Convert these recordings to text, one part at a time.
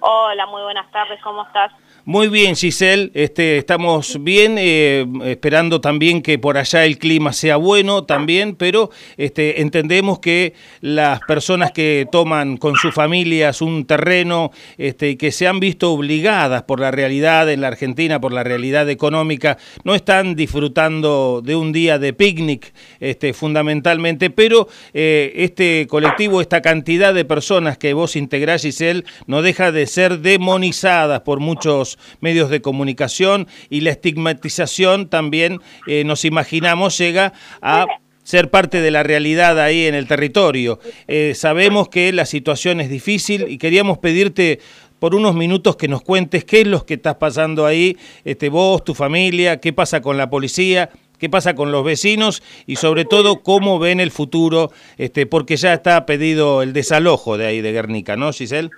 Hola, muy buenas tardes, ¿cómo estás? Muy bien, Giselle, este, estamos bien, eh, esperando también que por allá el clima sea bueno también, pero este, entendemos que las personas que toman con sus familias un terreno este, que se han visto obligadas por la realidad en la Argentina, por la realidad económica, no están disfrutando de un día de picnic este, fundamentalmente, pero eh, este colectivo, esta cantidad de personas que vos integrás, Giselle, no deja de ser demonizadas por muchos medios de comunicación y la estigmatización también, eh, nos imaginamos, llega a ser parte de la realidad ahí en el territorio. Eh, sabemos que la situación es difícil y queríamos pedirte por unos minutos que nos cuentes qué es lo que estás pasando ahí, este, vos, tu familia, qué pasa con la policía, qué pasa con los vecinos y sobre todo cómo ven el futuro, este, porque ya está pedido el desalojo de ahí de Guernica, ¿no, Giselle?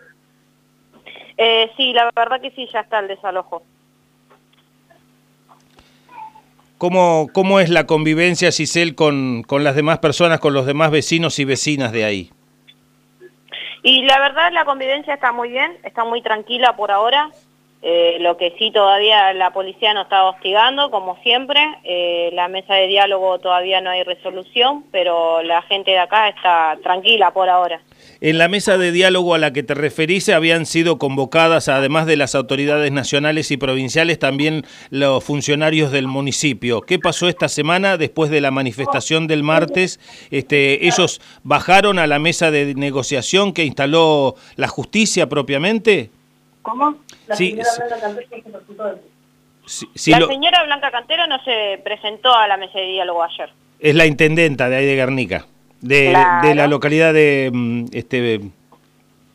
Eh, sí, la verdad que sí, ya está el desalojo. ¿Cómo, cómo es la convivencia, Giselle, con, con las demás personas, con los demás vecinos y vecinas de ahí? Y la verdad la convivencia está muy bien, está muy tranquila por ahora. Eh, lo que sí todavía la policía nos está hostigando, como siempre. Eh, la mesa de diálogo todavía no hay resolución, pero la gente de acá está tranquila por ahora. En la mesa de diálogo a la que te referís habían sido convocadas, además de las autoridades nacionales y provinciales, también los funcionarios del municipio. ¿Qué pasó esta semana después de la manifestación del martes? Este, ¿Ellos bajaron a la mesa de negociación que instaló la justicia propiamente? ¿Cómo? La señora Blanca Cantero la señora Blanca Cantero no se presentó a la mesa de diálogo ayer. Es la intendenta de ahí de Guernica, de, de la localidad de mm, este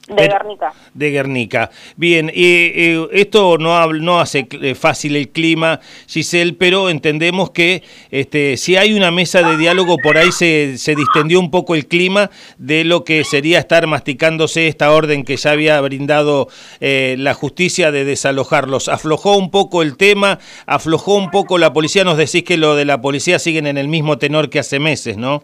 de Guernica. De Guernica. Bien, y, esto no, no hace eh, fácil el clima, Giselle, pero entendemos que este, si hay una mesa de diálogo, por ahí se, se distendió un poco el clima de lo que sería estar masticándose esta orden que ya había brindado eh, la justicia de desalojarlos. Aflojó un poco el tema, aflojó un poco la policía, nos decís que lo de la policía siguen en el mismo tenor que hace meses, ¿no?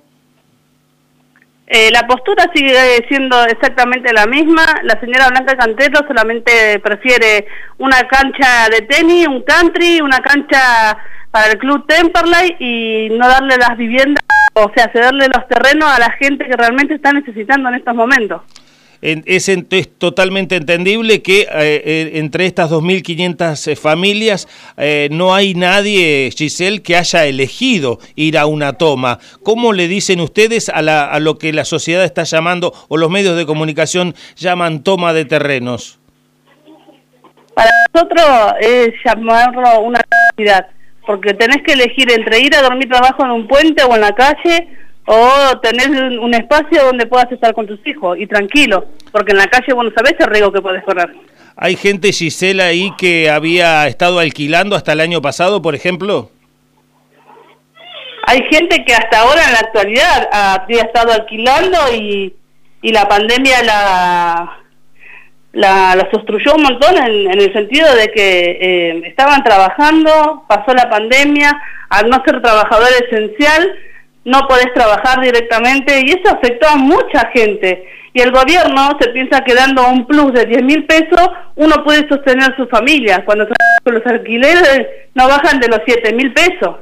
Eh, la postura sigue siendo exactamente la misma. La señora Blanca Cantero solamente prefiere una cancha de tenis, un country, una cancha para el club Temperley y no darle las viviendas, o sea, cederle los terrenos a la gente que realmente está necesitando en estos momentos es, es, totalmente entendible que eh, eh, entre estas 2.500 eh, familias no hay nadie, Giselle, que haya elegido ir a una toma. ¿Cómo le dicen ustedes a, la, a lo que la sociedad está llamando o los medios de comunicación llaman toma de terrenos? Para nosotros es llamarlo una necesidad, porque tenés que elegir entre ir a dormir trabajo en un puente o en la calle o tener un espacio donde puedas estar con tus hijos y tranquilo, porque en la calle vos no sabés el riesgo que puedes correr. ¿Hay gente, Gisela, ahí que había estado alquilando hasta el año pasado, por ejemplo? Hay gente que hasta ahora, en la actualidad, había estado alquilando y, y la pandemia la, la, la sustruyó un montón en, en el sentido de que eh, estaban trabajando, pasó la pandemia, al no ser trabajador esencial, no podés trabajar directamente y eso afectó a mucha gente. Y el gobierno se piensa que dando un plus de 10 mil pesos uno puede sostener su familia, cuando los alquileres no bajan de los 7 mil pesos.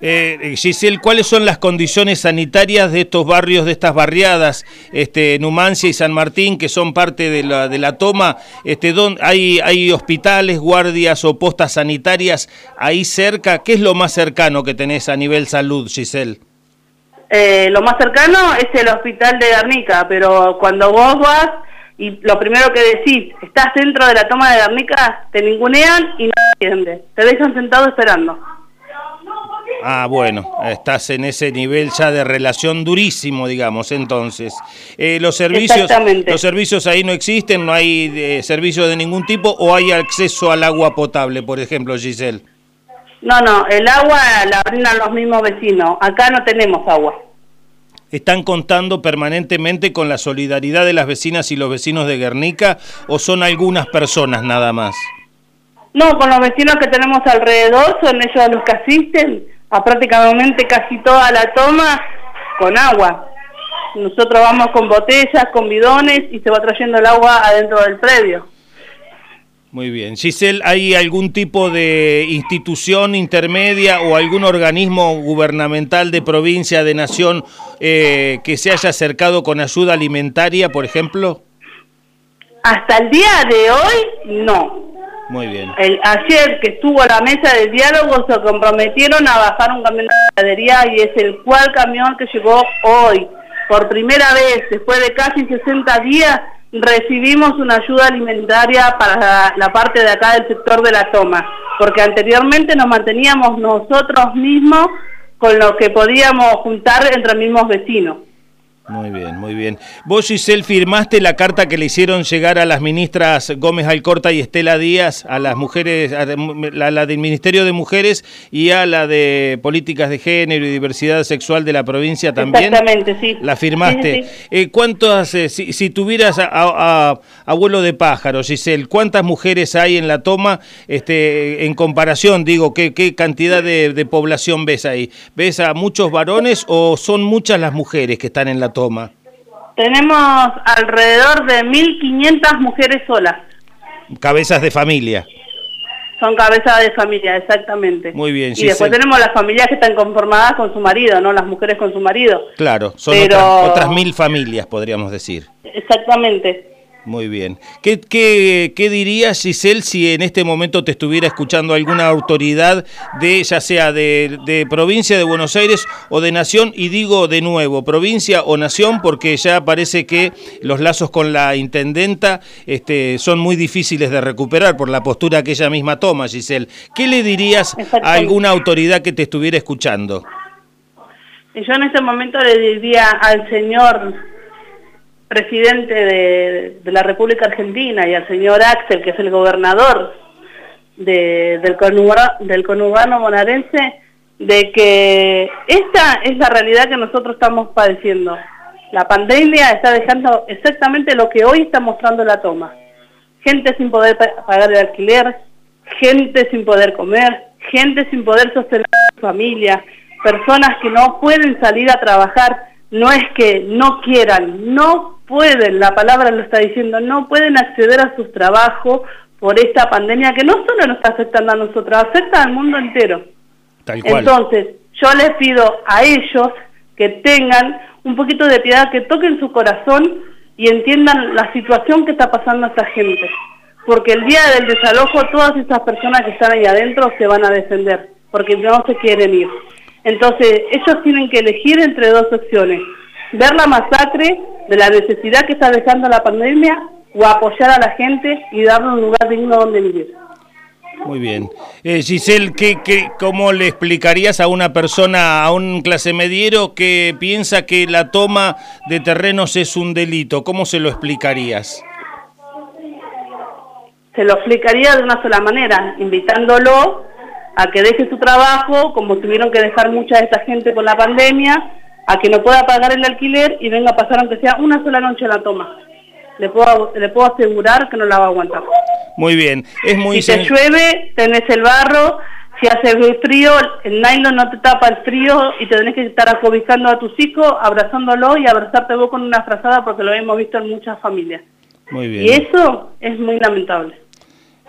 Eh, Giselle, ¿cuáles son las condiciones sanitarias de estos barrios, de estas barriadas, este, Numancia y San Martín, que son parte de la, de la toma? Este, hay, ¿Hay hospitales, guardias o postas sanitarias ahí cerca? ¿Qué es lo más cercano que tenés a nivel salud, Giselle? Eh, lo más cercano es el hospital de Garnica, pero cuando vos vas y lo primero que decís, estás dentro de la toma de Garnica, te ningunean y no entiendes, te dejan sentado esperando. Ah, bueno, estás en ese nivel ya de relación durísimo, digamos, entonces. Eh, los servicios los servicios ahí no existen, no hay eh, servicios de ningún tipo o hay acceso al agua potable, por ejemplo, Giselle. No, no, el agua la brindan los mismos vecinos. Acá no tenemos agua. ¿Están contando permanentemente con la solidaridad de las vecinas y los vecinos de Guernica o son algunas personas nada más? No, con los vecinos que tenemos alrededor son ellos los que asisten a prácticamente casi toda la toma con agua. Nosotros vamos con botellas, con bidones y se va trayendo el agua adentro del predio. Muy bien. Giselle, ¿hay algún tipo de institución intermedia o algún organismo gubernamental de provincia, de nación, eh, que se haya acercado con ayuda alimentaria, por ejemplo? Hasta el día de hoy, no. Muy bien. El, ayer que estuvo a la mesa de diálogo se comprometieron a bajar un camión de ganadería y es el cual camión que llegó hoy. Por primera vez, después de casi 60 días, recibimos una ayuda alimentaria para la, parte de acá del sector de la toma, porque anteriormente nos manteníamos nosotros mismos con lo que podíamos juntar entre mismos vecinos. Muy bien, muy bien. Vos, Giselle, firmaste la carta que le hicieron llegar a las ministras Gómez Alcorta y Estela Díaz, a las mujeres, a la, del Ministerio de Mujeres y a la de Políticas de Género y Diversidad Sexual de la provincia también. Exactamente, sí. La firmaste. Eh, ¿Cuántas, eh, si, tuvieras a, abuelo de pájaro, Giselle, cuántas mujeres hay en la toma este, en comparación, digo, qué, qué cantidad de, de población ves ahí? ¿Ves a muchos varones o son muchas las mujeres que están en la toma? Toma? Tenemos alrededor de 1.500 mujeres solas. Cabezas de familia. Son cabezas de familia, exactamente. Muy bien. Y después tenemos las familias que están conformadas con su marido, ¿no? Las mujeres con su marido. Claro, son otras, otras mil familias, podríamos decir. Exactamente. Muy bien. ¿Qué, qué, qué dirías, Giselle, si en este momento te estuviera escuchando alguna autoridad de, ya sea de, provincia de Buenos Aires o de nación? Y digo de nuevo, provincia o nación, porque ya parece que los lazos con la intendenta este, son muy difíciles de recuperar por la postura que ella misma toma, Giselle. ¿Qué le dirías a alguna autoridad que te estuviera escuchando? Yo en este momento le diría al señor presidente de, la República Argentina y al señor Axel, que es el gobernador del, conurbano, del conurbano bonaerense, de que esta es la realidad que nosotros estamos padeciendo. La pandemia está dejando exactamente lo que hoy está mostrando la toma. Gente sin poder pagar el alquiler, gente sin poder comer, gente sin poder sostener a su familia, personas que no pueden salir a trabajar, no es que no quieran, no pueden, la palabra lo está diciendo, no pueden acceder a sus trabajos por esta pandemia que no solo nos está afectando a nosotros, afecta al mundo entero. Entonces, yo les pido a ellos que tengan un poquito de piedad, que toquen su corazón y entiendan la situación que está pasando a esta gente. Porque el día del desalojo todas esas personas que están ahí adentro se van a defender, porque no se quieren ir. Entonces, ellos tienen que elegir entre dos opciones ver la masacre de la necesidad que está dejando la pandemia o apoyar a la gente y darle un lugar digno donde vivir. Muy bien. Eh, Giselle, ¿qué, qué, ¿cómo le explicarías a una persona, a un clase mediero que piensa que la toma de terrenos es un delito? ¿Cómo se lo explicarías? Se lo explicaría de una sola manera, invitándolo a que deje su trabajo, como tuvieron que dejar mucha de esta gente con la pandemia, a que no pueda pagar el alquiler y venga a pasar aunque sea una sola noche en la toma. Le puedo, le puedo asegurar que no la va a aguantar. Muy bien, es muy... Si te llueve, tenés el barro, si hace frío, el nylon no te tapa el frío y te tenés que estar acobijando a tus hijos, abrazándolo y abrazarte vos con una frazada porque lo hemos visto en muchas familias. Muy bien. Y eso es muy lamentable.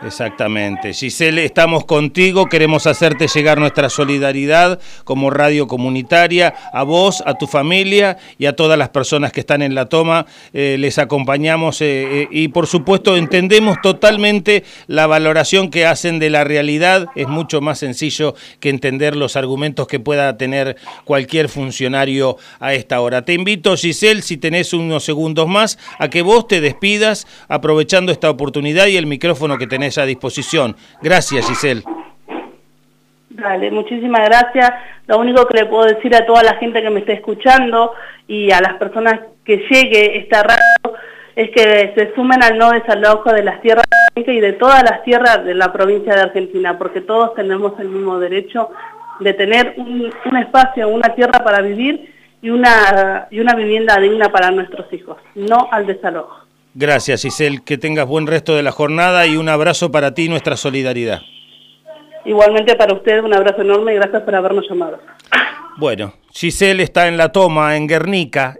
Exactamente. Giselle, estamos contigo, queremos hacerte llegar nuestra solidaridad como radio comunitaria, a vos, a tu familia y a todas las personas que están en la toma. Eh, les acompañamos eh, eh, y por supuesto entendemos totalmente la valoración que hacen de la realidad. Es mucho más sencillo que entender los argumentos que pueda tener cualquier funcionario a esta hora. Te invito, Giselle, si tenés unos segundos más, a que vos te despidas aprovechando esta oportunidad y el micrófono que tenés a disposición. Gracias, Giselle. Dale, muchísimas gracias. Lo único que le puedo decir a toda la gente que me está escuchando y a las personas que llegue esta radio es que se sumen al no desalojo de las tierras y de todas las tierras de la provincia de Argentina, porque todos tenemos el mismo derecho de tener un, un espacio, una tierra para vivir y una, y una vivienda digna para nuestros hijos, no al desalojo. Gracias, Giselle. Que tengas buen resto de la jornada y un abrazo para ti y nuestra solidaridad. Igualmente para usted, un abrazo enorme y gracias por habernos llamado. Bueno, Giselle está en la toma, en Guernica.